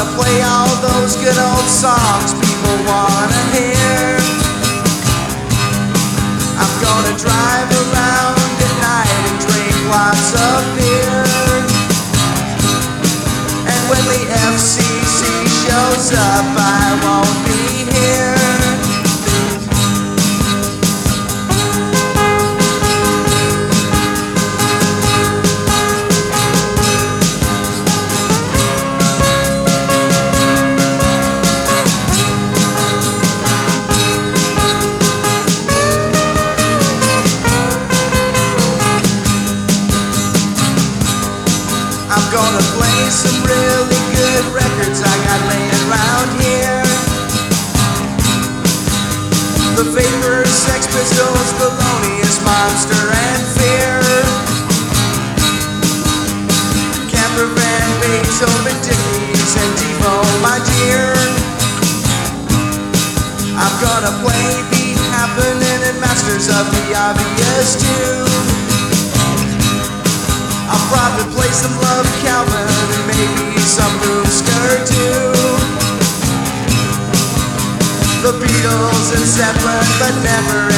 Gonna play all those good old songs people wanna hear. I'm gonna drive around at night and drink lots of beer. And when the FCC shows up, I I'm gonna play some really good records I got laying around here. The Vapors, Sex Pistols, Thelonious Monster, and Fear. Camper Van, Beethoven, Dickies, and Devo, my dear. I'm gonna play Beat Happening and Masters of the Obvious too. Probably play some Love Calvin and maybe some Brewster too. The Beatles and Zeppelin, but never